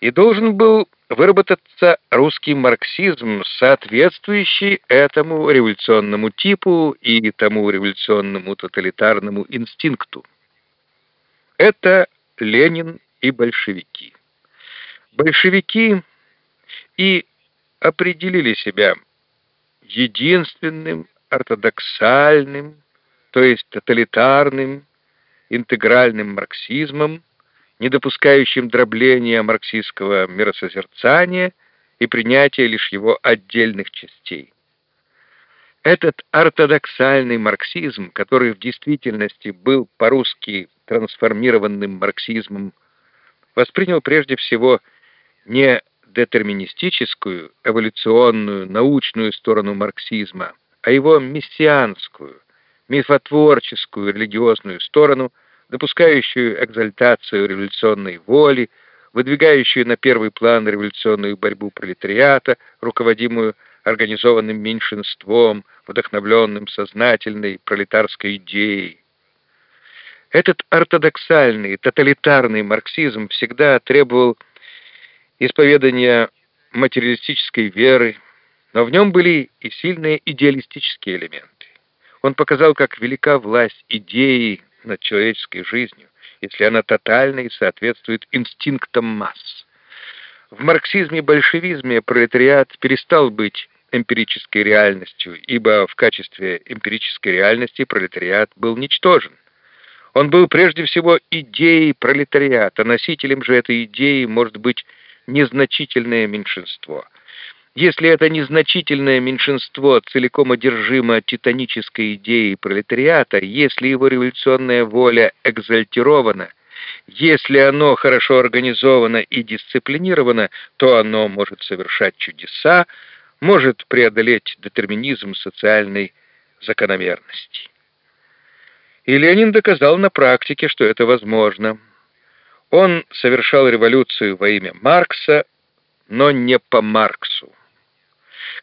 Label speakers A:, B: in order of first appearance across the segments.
A: и должен был выработаться русский марксизм, соответствующий этому революционному типу и тому революционному тоталитарному инстинкту. Это Ленин и большевики. Большевики и определили себя единственным ортодоксальным, то есть тоталитарным, интегральным марксизмом, не допускающим дробления марксистского миросозерцания и принятия лишь его отдельных частей. Этот ортодоксальный марксизм, который в действительности был по-русски трансформированным марксизмом, воспринял прежде всего не детерминистическую, эволюционную, научную сторону марксизма, а его мессианскую, мифотворческую, религиозную сторону – допускающую экзальтацию революционной воли, выдвигающую на первый план революционную борьбу пролетариата, руководимую организованным меньшинством, вдохновленным сознательной пролетарской идеей. Этот ортодоксальный, тоталитарный марксизм всегда требовал исповедания материалистической веры, но в нем были и сильные идеалистические элементы. Он показал, как велика власть идеи над человеческой жизнью, если она тотальна и соответствует инстинктам масс. В марксизме-большевизме пролетариат перестал быть эмпирической реальностью, ибо в качестве эмпирической реальности пролетариат был ничтожен. Он был прежде всего идеей пролетариата, носителем же этой идеи может быть незначительное меньшинство – если это незначительное меньшинство целиком одержимо титанической идеей пролетариата, если его революционная воля экзальтирована, если оно хорошо организовано и дисциплинировано, то оно может совершать чудеса, может преодолеть детерминизм социальной закономерности. И Ленин доказал на практике, что это возможно. Он совершал революцию во имя Маркса, но не по Марксу.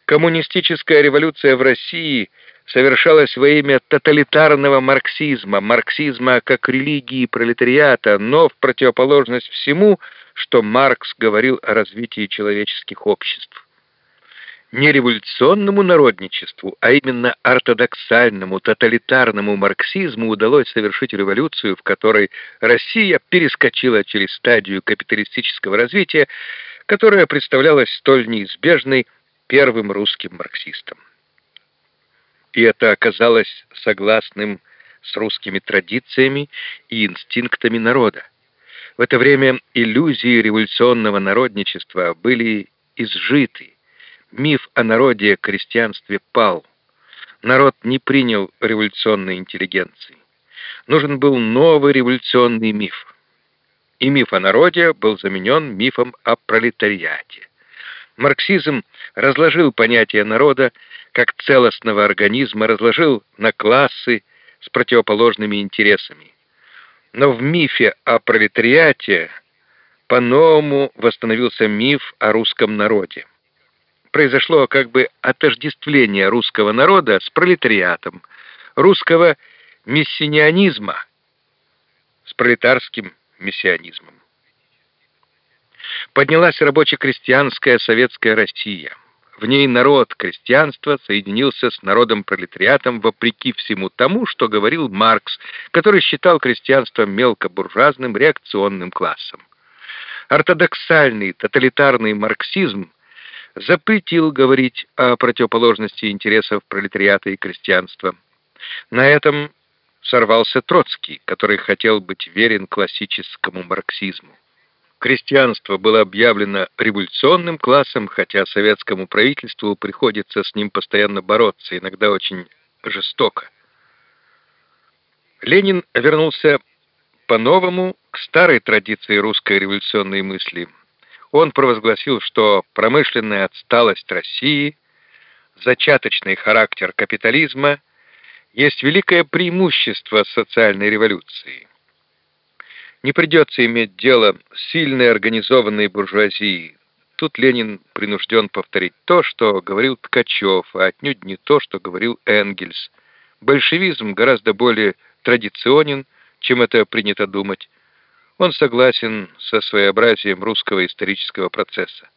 A: Коммунистическая революция в России совершалась во имя тоталитарного марксизма, марксизма как религии пролетариата, но в противоположность всему, что Маркс говорил о развитии человеческих обществ. Не революционному народничеству, а именно ортодоксальному, тоталитарному марксизму удалось совершить революцию, в которой Россия перескочила через стадию капиталистического развития, которая представлялась столь неизбежной первым русским марксистом. И это оказалось согласным с русскими традициями и инстинктами народа. В это время иллюзии революционного народничества были изжиты. Миф о народе крестьянстве пал. Народ не принял революционной интеллигенции. Нужен был новый революционный миф. И миф о народе был заменен мифом о пролетариате. Марксизм разложил понятие народа как целостного организма, разложил на классы с противоположными интересами. Но в мифе о пролетариате по-новому восстановился миф о русском народе. Произошло как бы отождествление русского народа с пролетариатом, русского миссионизма с пролетарским миссионизмом поднялась рабоче-крестьянская советская Россия. В ней народ крестьянства соединился с народом-пролетариатом вопреки всему тому, что говорил Маркс, который считал крестьянство мелкобуржуазным реакционным классом. Ортодоксальный тоталитарный марксизм запретил говорить о противоположности интересов пролетариата и крестьянства. На этом сорвался Троцкий, который хотел быть верен классическому марксизму. Крестьянство было объявлено революционным классом, хотя советскому правительству приходится с ним постоянно бороться, иногда очень жестоко. Ленин вернулся по-новому к старой традиции русской революционной мысли. Он провозгласил, что промышленная отсталость России, зачаточный характер капитализма есть великое преимущество социальной революции не придется иметь дело с сильной организованной буржуазией. Тут Ленин принужден повторить то, что говорил Ткачев, а отнюдь не то, что говорил Энгельс. Большевизм гораздо более традиционен, чем это принято думать. он согласен со своеобразием русского исторического процесса.